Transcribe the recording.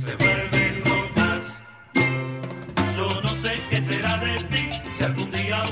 se vuelven locas. Yo no sé qué será de ti si algún día